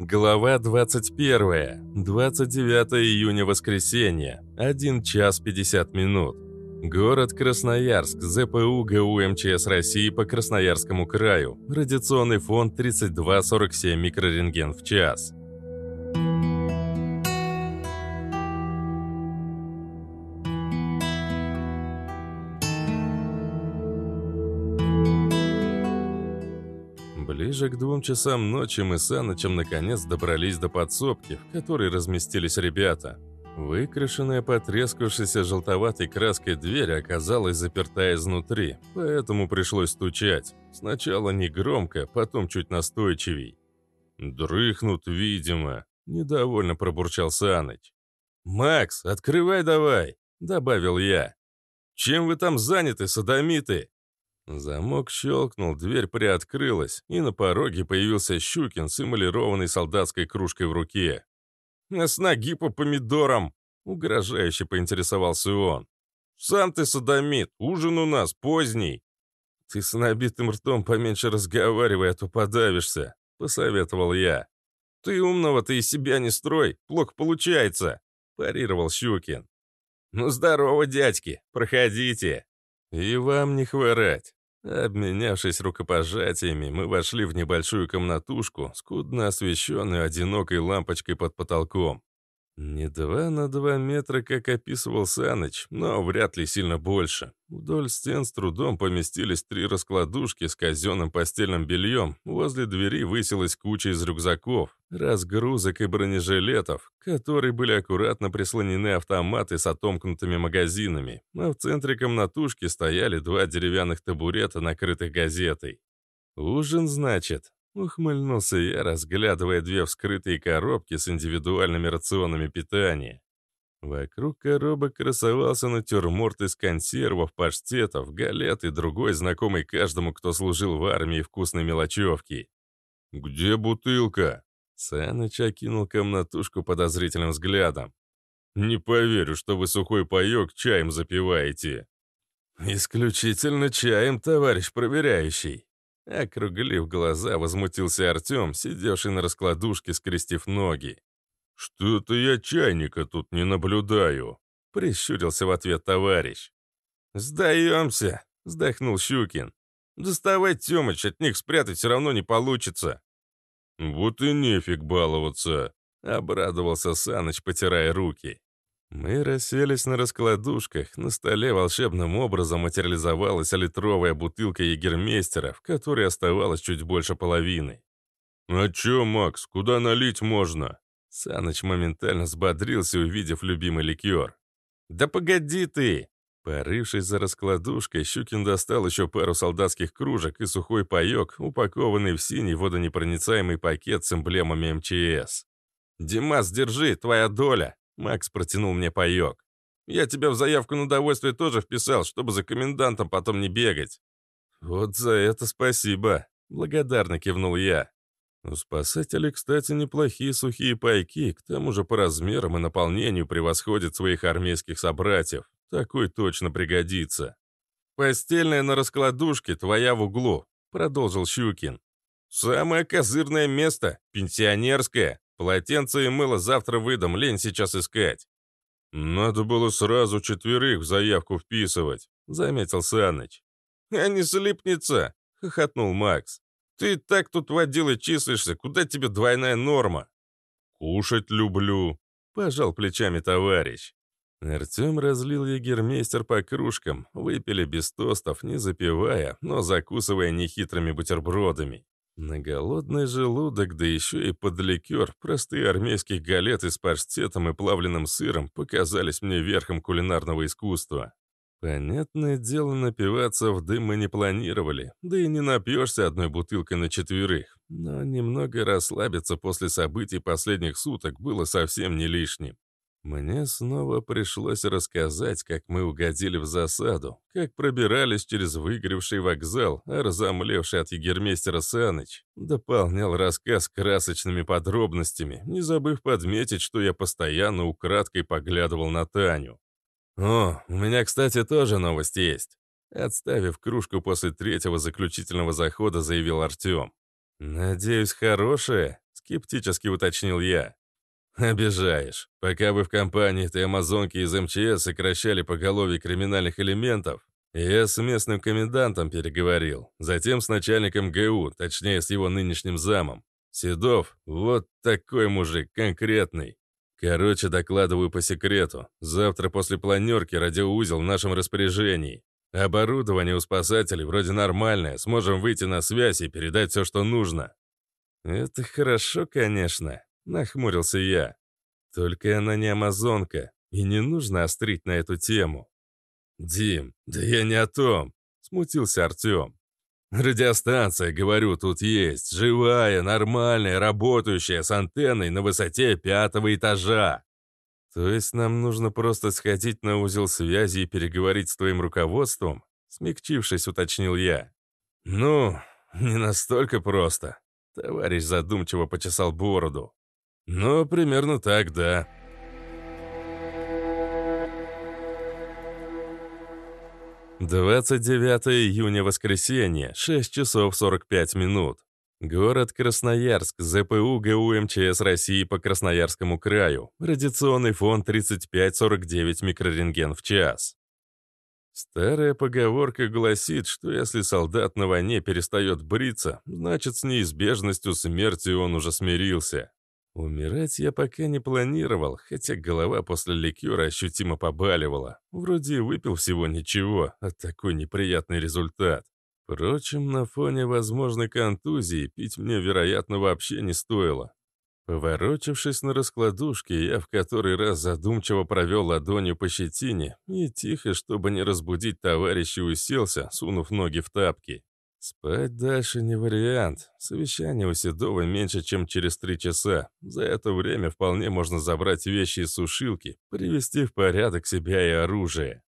Глава 21. 29 июня, воскресенье. 1 час 50 минут. Город Красноярск, ЗПУ ГУ МЧС России по Красноярскому краю. Радиационный фон 3247 микрорентген в час. Ближе к двум часам ночи мы с Анычем наконец добрались до подсобки, в которой разместились ребята. Выкрашенная потрескавшейся желтоватой краской дверь оказалась заперта изнутри, поэтому пришлось стучать. Сначала негромко, потом чуть настойчивей. «Дрыхнут, видимо», — недовольно пробурчал Саныч. «Макс, открывай давай», — добавил я. «Чем вы там заняты, садомиты?» Замок щелкнул, дверь приоткрылась, и на пороге появился Щукин с эмалированной солдатской кружкой в руке. «А с ноги по помидорам!» — угрожающе поинтересовался он. «Сам ты садомит, ужин у нас поздний!» «Ты с набитым ртом поменьше разговаривай, а то подавишься», — посоветовал я. «Ты умного-то из себя не строй, плохо получается», — парировал Щукин. «Ну здорово, дядьки, проходите». «И вам не хворать». Обменявшись рукопожатиями, мы вошли в небольшую комнатушку, скудно освещенную одинокой лампочкой под потолком. Не два на два метра, как описывал Саныч, но вряд ли сильно больше. Вдоль стен с трудом поместились три раскладушки с казенным постельным бельем. Возле двери высилась куча из рюкзаков, разгрузок и бронежилетов, которые были аккуратно прислонены автоматы с отомкнутыми магазинами. А в центре комнатушки стояли два деревянных табурета, накрытых газетой. «Ужин, значит?» Ухмыльнулся я, разглядывая две вскрытые коробки с индивидуальными рационами питания. Вокруг коробок красовался натюрморт из консервов, паштетов, галет и другой знакомый каждому, кто служил в армии вкусной мелочевки. «Где бутылка?» Саныч окинул комнатушку подозрительным взглядом. «Не поверю, что вы сухой паёк чаем запиваете». «Исключительно чаем, товарищ проверяющий», Округлив глаза, возмутился Артем, сидевший на раскладушке, скрестив ноги. «Что-то я чайника тут не наблюдаю», — прищурился в ответ товарищ. «Сдаемся», — вздохнул Щукин. «Доставать, Тёмыч, от них спрятать все равно не получится». «Вот и нефиг баловаться», — обрадовался Саныч, потирая руки. Мы расселись на раскладушках. На столе волшебным образом материализовалась литровая бутылка егермейстера, в которой оставалось чуть больше половины. «А чё, Макс, куда налить можно?» Саныч моментально взбодрился, увидев любимый ликер. «Да погоди ты!» Порывшись за раскладушкой, Щукин достал еще пару солдатских кружек и сухой паек, упакованный в синий водонепроницаемый пакет с эмблемами МЧС. «Димас, держи, твоя доля!» Макс протянул мне паёк. «Я тебя в заявку на довольствие тоже вписал, чтобы за комендантом потом не бегать». «Вот за это спасибо», — благодарно кивнул я. У спасателей, кстати, неплохие сухие пайки, к тому же по размерам и наполнению превосходят своих армейских собратьев. Такой точно пригодится. «Постельная на раскладушке, твоя в углу», — продолжил Щукин. «Самое козырное место, пенсионерское. Полотенце и мыло завтра выдам, лень сейчас искать». «Надо было сразу четверых в заявку вписывать», — заметил Саныч. «А не слипнется», — хохотнул Макс. «Ты так тут водил и числишься, куда тебе двойная норма?» «Кушать люблю», — пожал плечами товарищ. Артем разлил егермейстер по кружкам, выпили без тостов, не запивая, но закусывая нехитрыми бутербродами. На голодный желудок, да еще и под ликер, простые армейских галеты с паштетом и плавленным сыром показались мне верхом кулинарного искусства. Понятное дело, напиваться в дым мы не планировали, да и не напьешься одной бутылкой на четверых, но немного расслабиться после событий последних суток было совсем не лишним. Мне снова пришлось рассказать, как мы угодили в засаду, как пробирались через выгоревший вокзал, а разомлевший от егермейстера Саныч дополнял рассказ красочными подробностями, не забыв подметить, что я постоянно украдкой поглядывал на Таню. «О, у меня, кстати, тоже новость есть», Отставив кружку после третьего заключительного захода, заявил Артем. «Надеюсь, хорошая?» скептически уточнил я. «Обижаешь. Пока вы в компании этой амазонки из МЧС сокращали поголовье криминальных элементов, я с местным комендантом переговорил, затем с начальником ГУ, точнее, с его нынешним замом. Седов, вот такой мужик, конкретный. Короче, докладываю по секрету. Завтра после планерки радиоузел в нашем распоряжении. Оборудование у спасателей вроде нормальное, сможем выйти на связь и передать все, что нужно. Это хорошо, конечно, нахмурился я. Только она не амазонка, и не нужно острить на эту тему. «Дим, да я не о том», — смутился Артем. «Радиостанция, говорю, тут есть. Живая, нормальная, работающая, с антенной на высоте пятого этажа. То есть нам нужно просто сходить на узел связи и переговорить с твоим руководством?» Смягчившись, уточнил я. «Ну, не настолько просто». Товарищ задумчиво почесал бороду. «Ну, примерно так, да». 29 июня, воскресенье, 6 часов 45 минут. Город Красноярск, ЗПУ ГУ МЧС России по Красноярскому краю. Радиационный фон 35-49 микрорентген в час. Старая поговорка гласит, что если солдат на войне перестает бриться, значит с неизбежностью смерти он уже смирился. Умирать я пока не планировал, хотя голова после ликера ощутимо побаливала. Вроде выпил всего ничего, а такой неприятный результат. Впрочем, на фоне возможной контузии пить мне, вероятно, вообще не стоило. Поворочившись на раскладушке, я в который раз задумчиво провел ладонью по щетине и тихо, чтобы не разбудить товарища, уселся, сунув ноги в тапки. Спать дальше не вариант. Совещание у Седова меньше, чем через три часа. За это время вполне можно забрать вещи из сушилки, привести в порядок себя и оружие.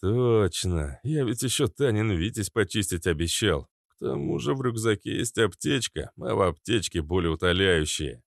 Точно, я ведь еще Танин Витязь почистить обещал. К тому же в рюкзаке есть аптечка, а в аптечке более утоляющие.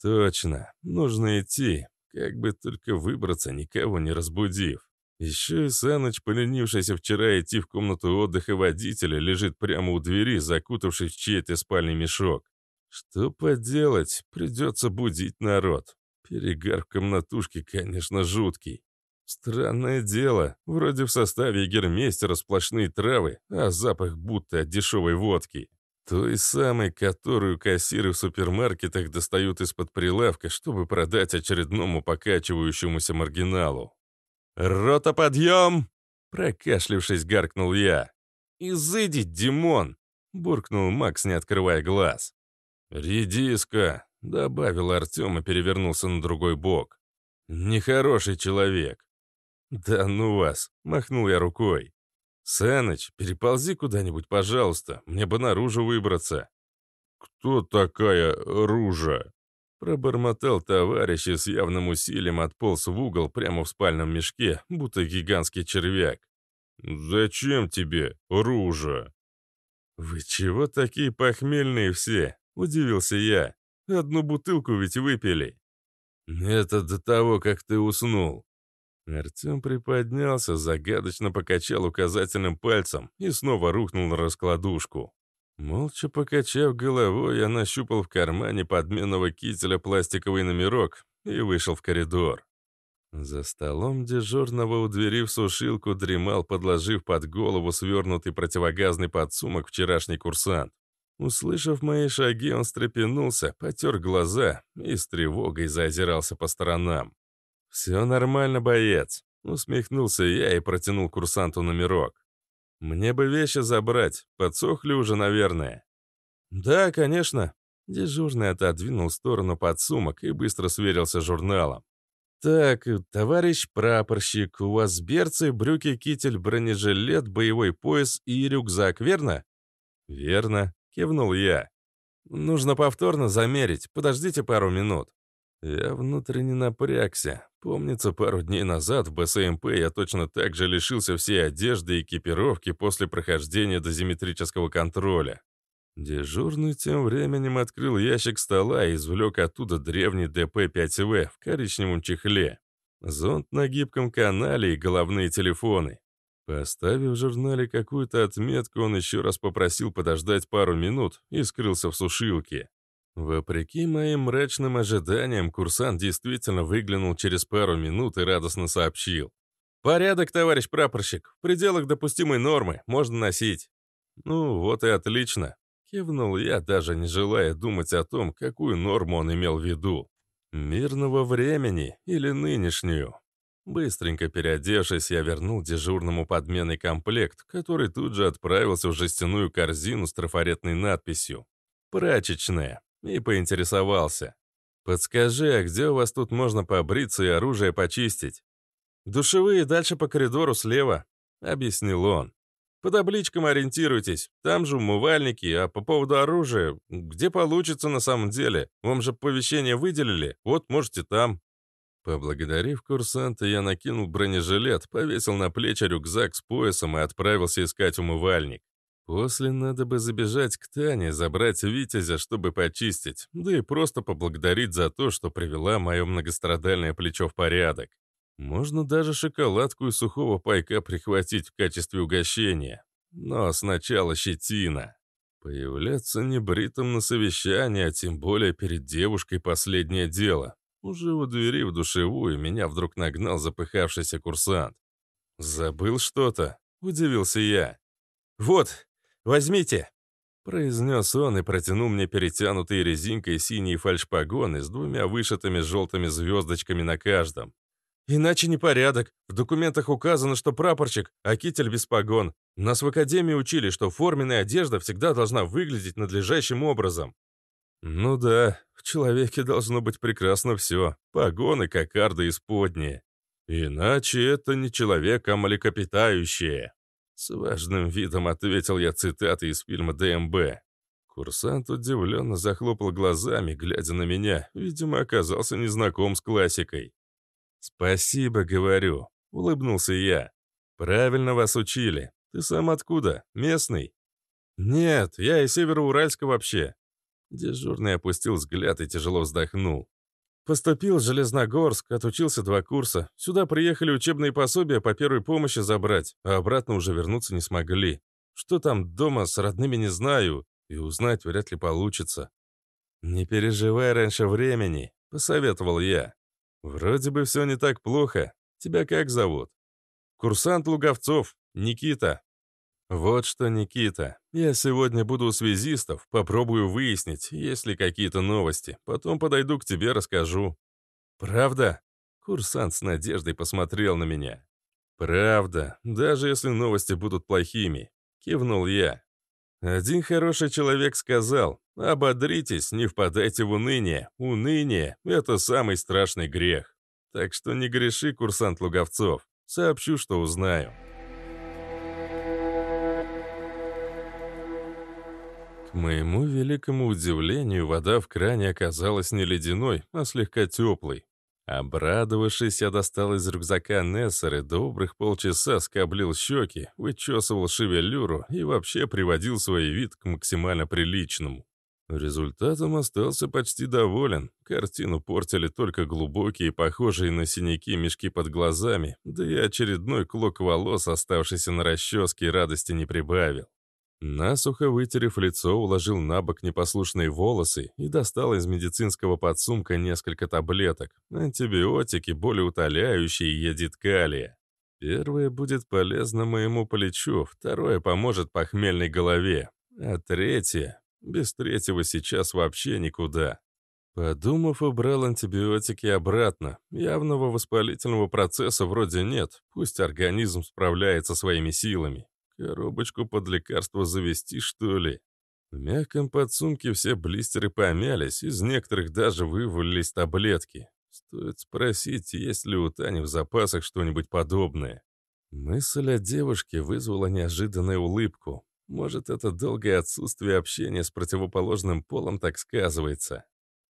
Точно, нужно идти, как бы только выбраться, никого не разбудив. Еще и Саныч, поленившийся вчера идти в комнату отдыха водителя, лежит прямо у двери, закутавшись в чей-то спальный мешок. Что поделать, придется будить народ. Перегар в комнатушке, конечно, жуткий. Странное дело, вроде в составе гермейстера сплошные травы, а запах будто от дешевой водки. Той самой, которую кассиры в супермаркетах достают из-под прилавка, чтобы продать очередному покачивающемуся маргиналу. «Рота, подъем!» Прокашлившись, гаркнул я. «Изыди, Димон!» Буркнул Макс, не открывая глаз. «Редиска!» — добавил Артем и перевернулся на другой бок. «Нехороший человек». «Да ну вас!» — махнул я рукой. «Саныч, переползи куда-нибудь, пожалуйста, мне бы наружу выбраться». «Кто такая Ружа?» Пробормотал товарищ и с явным усилием отполз в угол прямо в спальном мешке, будто гигантский червяк. «Зачем тебе, ружа?» «Вы чего такие похмельные все?» – удивился я. «Одну бутылку ведь выпили». «Это до того, как ты уснул». Артем приподнялся, загадочно покачал указательным пальцем и снова рухнул на раскладушку. Молча покачав головой, я нащупал в кармане подменного кителя пластиковый номерок и вышел в коридор. За столом дежурного у двери в сушилку дремал, подложив под голову свернутый противогазный подсумок вчерашний курсант. Услышав мои шаги, он стрепенулся, потер глаза и с тревогой заозирался по сторонам. «Все нормально, боец», — усмехнулся я и протянул курсанту номерок. «Мне бы вещи забрать. Подсохли уже, наверное». «Да, конечно». Дежурный отодвинул в сторону подсумок и быстро сверился с журналом. «Так, товарищ прапорщик, у вас берцы, брюки, китель, бронежилет, боевой пояс и рюкзак, верно?» «Верно», — кивнул я. «Нужно повторно замерить. Подождите пару минут». Я внутренне напрягся. Помнится, пару дней назад в БСМП я точно так же лишился всей одежды и экипировки после прохождения дозиметрического контроля. Дежурный тем временем открыл ящик стола и извлек оттуда древний ДП-5В в коричневом чехле. Зонт на гибком канале и головные телефоны. Поставив в журнале какую-то отметку, он еще раз попросил подождать пару минут и скрылся в сушилке. Вопреки моим мрачным ожиданиям, курсант действительно выглянул через пару минут и радостно сообщил. «Порядок, товарищ прапорщик. В пределах допустимой нормы. Можно носить». «Ну, вот и отлично», — кивнул я, даже не желая думать о том, какую норму он имел в виду. «Мирного времени или нынешнюю?» Быстренько переодевшись, я вернул дежурному подменный комплект, который тут же отправился в жестяную корзину с трафаретной надписью «Прачечная» и поинтересовался. «Подскажи, а где у вас тут можно побриться и оружие почистить?» «Душевые дальше по коридору слева», — объяснил он. «По табличкам ориентируйтесь, там же умывальники, а по поводу оружия, где получится на самом деле? Вам же оповещение выделили, вот можете там». Поблагодарив курсанта, я накинул бронежилет, повесил на плечи рюкзак с поясом и отправился искать умывальник. После надо бы забежать к Тане, забрать Витязя, чтобы почистить, да и просто поблагодарить за то, что привела мое многострадальное плечо в порядок. Можно даже шоколадку и сухого пайка прихватить в качестве угощения. Но сначала щетина. Появляться небритым на совещании, а тем более перед девушкой последнее дело. Уже у двери в душевую меня вдруг нагнал запыхавшийся курсант. «Забыл что-то?» — удивился я. «Вот, возьмите!» Произнес он и протянул мне перетянутые резинкой синие фальшпогоны с двумя вышитыми желтыми звездочками на каждом. «Иначе непорядок. В документах указано, что прапорщик, а китель без погон. Нас в академии учили, что форменная одежда всегда должна выглядеть надлежащим образом». «Ну да, в человеке должно быть прекрасно все. Погоны, кокарды и сподние. Иначе это не человек, а млекопитающее». С важным видом ответил я цитаты из фильма ДМБ. Курсант удивленно захлопал глазами, глядя на меня. Видимо, оказался незнаком с классикой. «Спасибо, говорю», — улыбнулся я. «Правильно вас учили. Ты сам откуда? Местный?» «Нет, я из Североуральска вообще. Дежурный опустил взгляд и тяжело вздохнул. Поступил в Железногорск, отучился два курса. Сюда приехали учебные пособия по первой помощи забрать, а обратно уже вернуться не смогли. Что там дома с родными не знаю, и узнать вряд ли получится. «Не переживай раньше времени», — посоветовал я. «Вроде бы все не так плохо. Тебя как зовут?» «Курсант Луговцов, Никита», «Вот что, Никита, я сегодня буду у связистов, попробую выяснить, есть ли какие-то новости. Потом подойду к тебе, расскажу». «Правда?» Курсант с надеждой посмотрел на меня. «Правда, даже если новости будут плохими», — кивнул я. Один хороший человек сказал, «Ободритесь, не впадайте в уныние. Уныние — это самый страшный грех. Так что не греши, курсант Луговцов. Сообщу, что узнаю». Моему великому удивлению, вода в кране оказалась не ледяной, а слегка теплой. Обрадовавшись, я достал из рюкзака Нессер и добрых полчаса скоблил щеки, вычесывал шевелюру и вообще приводил свой вид к максимально приличному. Результатом остался почти доволен. Картину портили только глубокие, похожие на синяки мешки под глазами, да и очередной клок волос, оставшийся на расческе, радости не прибавил. Насухо вытерев лицо, уложил на бок непослушные волосы и достал из медицинского подсумка несколько таблеток, антибиотики, болеутоляющие и едиткалия. Первое будет полезно моему плечу, второе поможет похмельной голове, а третье... Без третьего сейчас вообще никуда. Подумав, убрал антибиотики обратно. Явного воспалительного процесса вроде нет, пусть организм справляется своими силами. Коробочку под лекарство завести, что ли? В мягком подсумке все блистеры помялись, из некоторых даже вывалились таблетки. Стоит спросить, есть ли у Тани в запасах что-нибудь подобное. Мысль о девушке вызвала неожиданную улыбку. Может, это долгое отсутствие общения с противоположным полом так сказывается.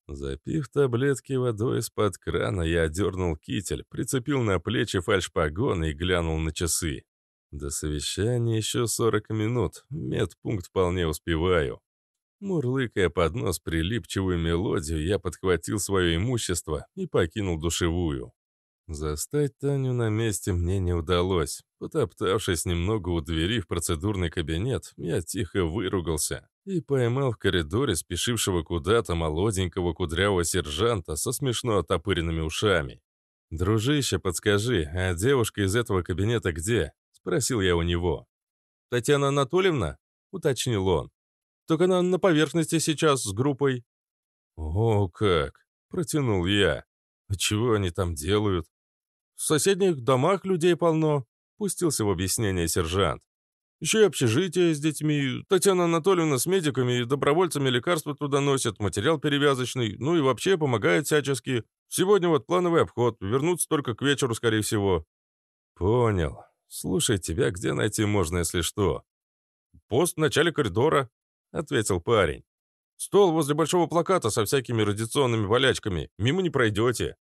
Запив таблетки водой из-под крана, я одернул китель, прицепил на плечи фальшпогон и глянул на часы. До совещания еще 40 минут. Медпункт вполне успеваю. Мурлыкая под нос прилипчивую мелодию, я подхватил свое имущество и покинул душевую. Застать Таню на месте мне не удалось. Потоптавшись немного у двери в процедурный кабинет, я тихо выругался и поймал в коридоре спешившего куда-то молоденького кудрявого сержанта со смешно отопыренными ушами. «Дружище, подскажи, а девушка из этого кабинета где?» — спросил я у него. «Татьяна Анатольевна?» — уточнил он. «Только она на поверхности сейчас с группой». «О, как!» — протянул я. «А чего они там делают?» В соседних домах людей полно», — пустился в объяснение сержант. «Еще и общежитие с детьми. Татьяна Анатольевна с медиками и добровольцами лекарства туда носят, материал перевязочный, ну и вообще помогает всячески. Сегодня вот плановый обход, вернуться только к вечеру, скорее всего». «Понял. Слушай, тебя где найти можно, если что?» «Пост в начале коридора», — ответил парень. «Стол возле большого плаката со всякими радиационными болячками. Мимо не пройдете».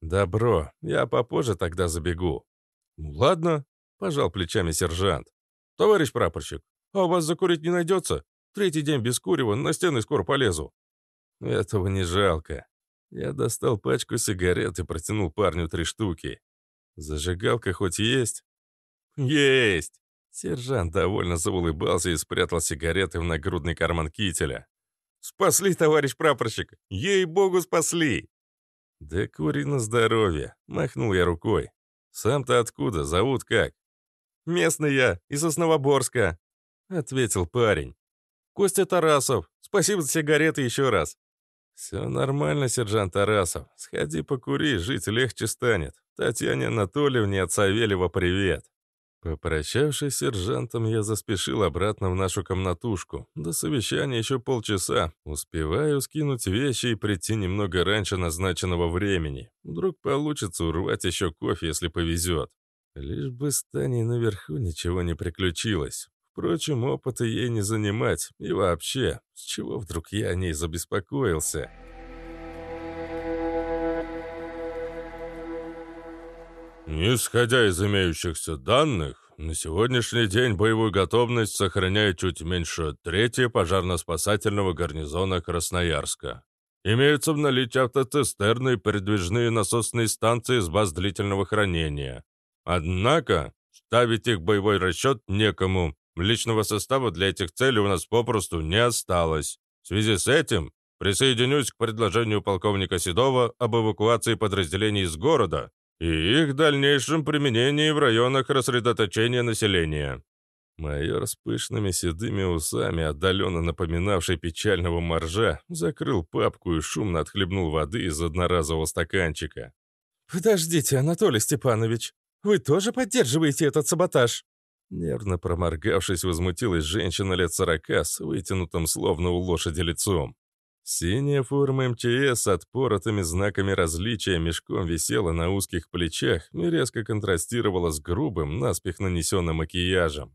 «Добро, я попозже тогда забегу». «Ну ладно», — пожал плечами сержант. «Товарищ прапорщик, а у вас закурить не найдется? Третий день без курева, на стены скоро полезу». «Этого не жалко». Я достал пачку сигарет и протянул парню три штуки. «Зажигалка хоть есть?» «Есть!» Сержант довольно заулыбался и спрятал сигареты в нагрудный карман кителя. «Спасли, товарищ прапорщик! Ей-богу, спасли!» «Да кури на здоровье!» — махнул я рукой. «Сам-то откуда? Зовут как?» «Местный я, из Основоборска», — ответил парень. «Костя Тарасов. Спасибо за сигареты еще раз». «Все нормально, сержант Тарасов. Сходи покури, жить легче станет. Татьяне Анатольевне от Савельева привет». Попрощавшись с сержантом, я заспешил обратно в нашу комнатушку. До совещания еще полчаса. Успеваю скинуть вещи и прийти немного раньше назначенного времени. Вдруг получится урвать еще кофе, если повезет. Лишь бы с Таней наверху ничего не приключилось. Впрочем, опыта ей не занимать. И вообще, с чего вдруг я о ней забеспокоился?» Исходя из имеющихся данных, на сегодняшний день боевую готовность сохраняет чуть меньше трети пожарно-спасательного гарнизона Красноярска. Имеются в наличии автоцистерны и передвижные насосные станции с баз длительного хранения. Однако, ставить их боевой расчет некому. Личного состава для этих целей у нас попросту не осталось. В связи с этим присоединюсь к предложению полковника Седова об эвакуации подразделений из города и их дальнейшем применении в районах рассредоточения населения». Майор с пышными седыми усами, отдаленно напоминавший печального моржа, закрыл папку и шумно отхлебнул воды из одноразового стаканчика. «Подождите, Анатолий Степанович, вы тоже поддерживаете этот саботаж?» Нервно проморгавшись, возмутилась женщина лет сорока с вытянутым словно у лошади лицом. Синяя форма МЧС с отпоротыми знаками различия мешком висела на узких плечах и резко контрастировала с грубым, наспех нанесенным макияжем.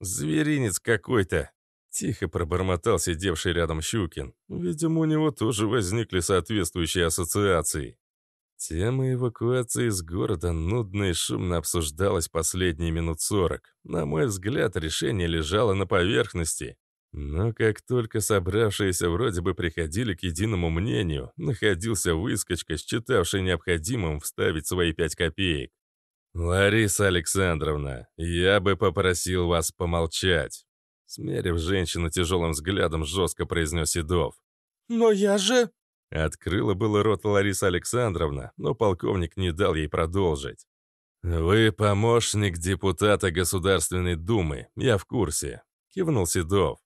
«Зверинец какой-то!» — тихо пробормотал сидевший рядом Щукин. Видимо, у него тоже возникли соответствующие ассоциации. Тема эвакуации из города нудно и шумно обсуждалась последние минут сорок. На мой взгляд, решение лежало на поверхности. Но как только собравшиеся вроде бы приходили к единому мнению, находился выскочка, считавший необходимым вставить свои пять копеек. «Лариса Александровна, я бы попросил вас помолчать», смерив женщину тяжелым взглядом, жестко произнес Седов. «Но я же...» Открыла было рот Лариса Александровна, но полковник не дал ей продолжить. «Вы помощник депутата Государственной Думы, я в курсе», — кивнул Седов.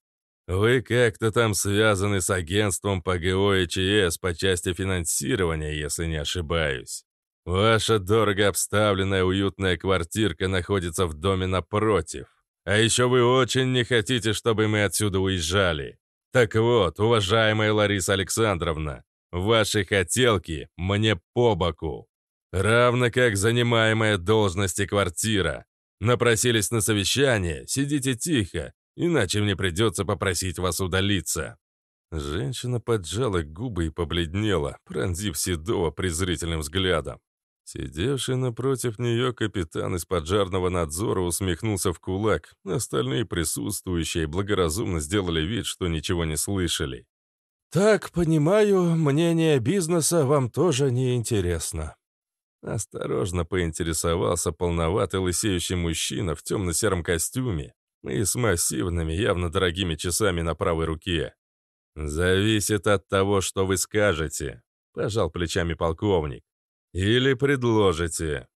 Вы как-то там связаны с агентством по ГО и ЧС по части финансирования, если не ошибаюсь. Ваша дорого обставленная уютная квартирка находится в доме напротив. А еще вы очень не хотите, чтобы мы отсюда уезжали. Так вот, уважаемая Лариса Александровна, ваши хотелки мне по боку. Равно как занимаемая должность и квартира. Напросились на совещание, сидите тихо, Иначе мне придется попросить вас удалиться». Женщина поджала губы и побледнела, пронзив Седова презрительным взглядом. Сидевший напротив нее капитан из поджарного надзора усмехнулся в кулак, остальные присутствующие благоразумно сделали вид, что ничего не слышали. «Так, понимаю, мнение бизнеса вам тоже не интересно», Осторожно поинтересовался полноватый лысеющий мужчина в темно-сером костюме и с массивными, явно дорогими часами на правой руке. «Зависит от того, что вы скажете», — пожал плечами полковник. «Или предложите».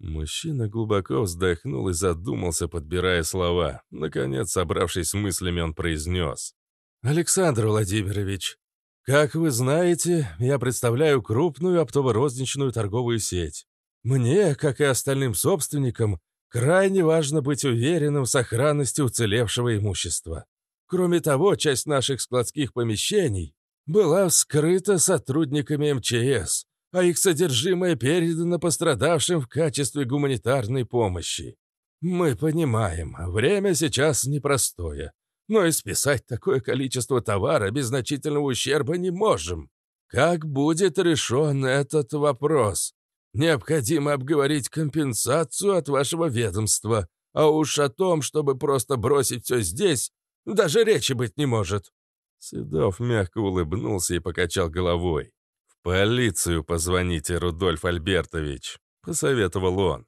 Мужчина глубоко вздохнул и задумался, подбирая слова. Наконец, собравшись с мыслями, он произнес. «Александр Владимирович, как вы знаете, я представляю крупную оптово-розничную торговую сеть. Мне, как и остальным собственникам, крайне важно быть уверенным в сохранности уцелевшего имущества. Кроме того, часть наших складских помещений была вскрыта сотрудниками МЧС, а их содержимое передано пострадавшим в качестве гуманитарной помощи. Мы понимаем, время сейчас непростое, но и списать такое количество товара без значительного ущерба не можем. Как будет решен этот вопрос? Необходимо обговорить компенсацию от вашего ведомства, а уж о том, чтобы просто бросить все здесь, даже речи быть не может». Седов мягко улыбнулся и покачал головой. «В полицию позвоните, Рудольф Альбертович», — посоветовал он.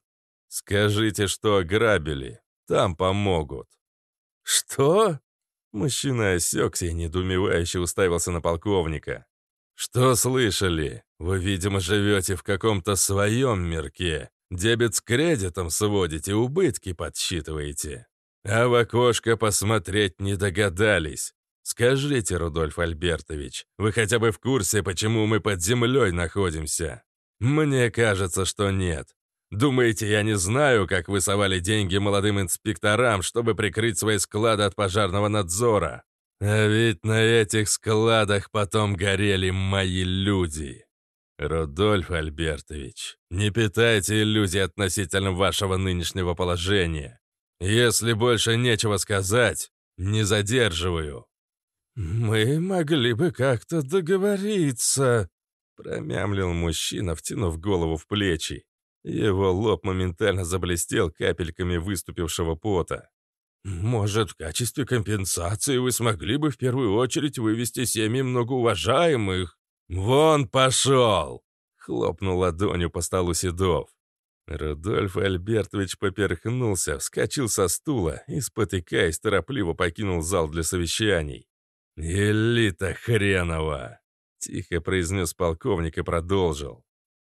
«Скажите, что ограбили. Там помогут». «Что?» Мужчина осекся и недоумевающе уставился на полковника. «Что слышали? Вы, видимо, живете в каком-то своем мирке. Дебет с кредитом сводите, убытки подсчитываете. А в окошко посмотреть не догадались. Скажите, Рудольф Альбертович, вы хотя бы в курсе, почему мы под землей находимся? Мне кажется, что нет. Думаете, я не знаю, как вы совали деньги молодым инспекторам, чтобы прикрыть свои склады от пожарного надзора? А ведь на этих складах потом горели мои люди. Рудольф Альбертович, не питайте иллюзий относительно вашего нынешнего положения. Если больше нечего сказать, не задерживаю». «Мы могли бы как-то договориться», — промямлил мужчина, втянув голову в плечи. Его лоб моментально заблестел капельками выступившего пота. «Может, в качестве компенсации вы смогли бы в первую очередь вывести семьи многоуважаемых?» «Вон пошел!» — хлопнул ладонью по столу Седов. Рудольф Альбертович поперхнулся, вскочил со стула и, спотыкаясь, торопливо покинул зал для совещаний. «Элита хренова!» — тихо произнес полковник и продолжил.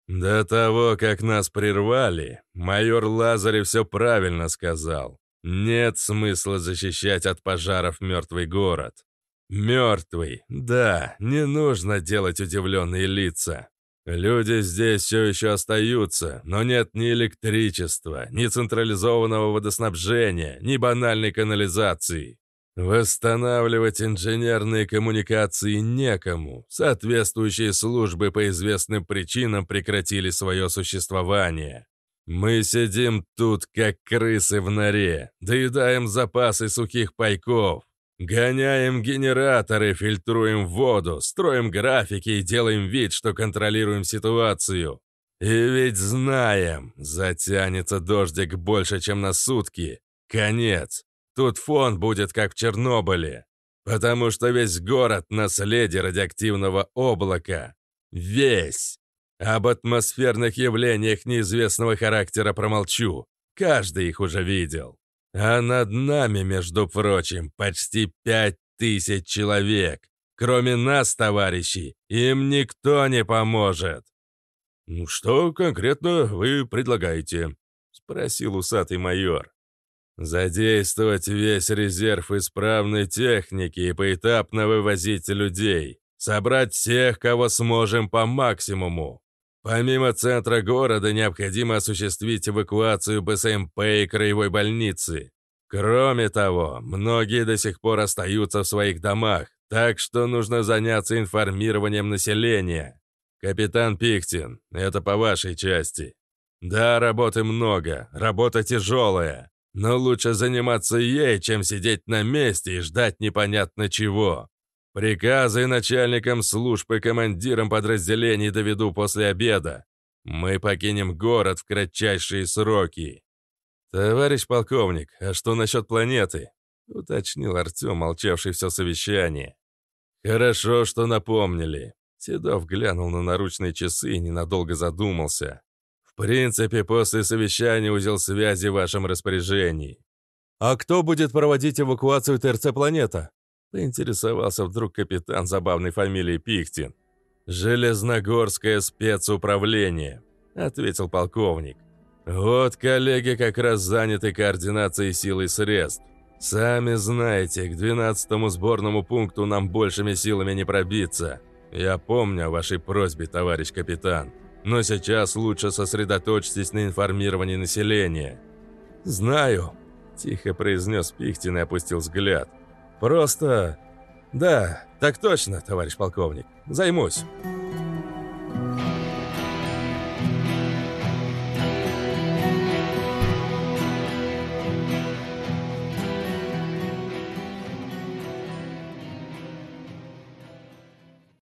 «До того, как нас прервали, майор Лазарев все правильно сказал. Нет смысла защищать от пожаров мертвый город. Мертвый, да, не нужно делать удивленные лица. Люди здесь все еще остаются, но нет ни электричества, ни централизованного водоснабжения, ни банальной канализации. Восстанавливать инженерные коммуникации некому. Соответствующие службы по известным причинам прекратили свое существование. Мы сидим тут, как крысы в норе, доедаем запасы сухих пайков. Гоняем генераторы, фильтруем воду, строим графики и делаем вид, что контролируем ситуацию. И ведь знаем, затянется дождик больше, чем на сутки. Конец. Тут фон будет как в Чернобыле. Потому что весь город на следе радиоактивного облака. Весь. Об атмосферных явлениях неизвестного характера промолчу. Каждый их уже видел. А над нами, между прочим, почти пять тысяч человек. Кроме нас, товарищи, им никто не поможет. «Ну что конкретно вы предлагаете?» — спросил усатый майор. «Задействовать весь резерв исправной техники и поэтапно вывозить людей. Собрать всех, кого сможем по максимуму. Помимо центра города необходимо осуществить эвакуацию БСМП и краевой больницы. Кроме того, многие до сих пор остаются в своих домах, так что нужно заняться информированием населения. Капитан Пихтин, это по вашей части. Да, работы много, работа тяжелая, но лучше заниматься ей, чем сидеть на месте и ждать непонятно чего. Приказы начальникам служб и командирам подразделений доведу после обеда. Мы покинем город в кратчайшие сроки. Товарищ полковник, а что насчет планеты? Уточнил Артем, молчавший все совещание. Хорошо, что напомнили. Седов глянул на наручные часы и ненадолго задумался. В принципе, после совещания узел связи в вашем распоряжении. А кто будет проводить эвакуацию ТРЦ «Планета»? Поинтересовался вдруг капитан забавной фамилии Пихтин. «Железногорское спецуправление», — ответил полковник. «Вот коллеги как раз заняты координацией сил и средств. Сами знаете, к 12-му сборному пункту нам большими силами не пробиться. Я помню о вашей просьбе, товарищ капитан. Но сейчас лучше сосредоточьтесь на информировании населения». «Знаю», – тихо произнес Пихтин и опустил взгляд. «Просто... Да, так точно, товарищ полковник. Займусь».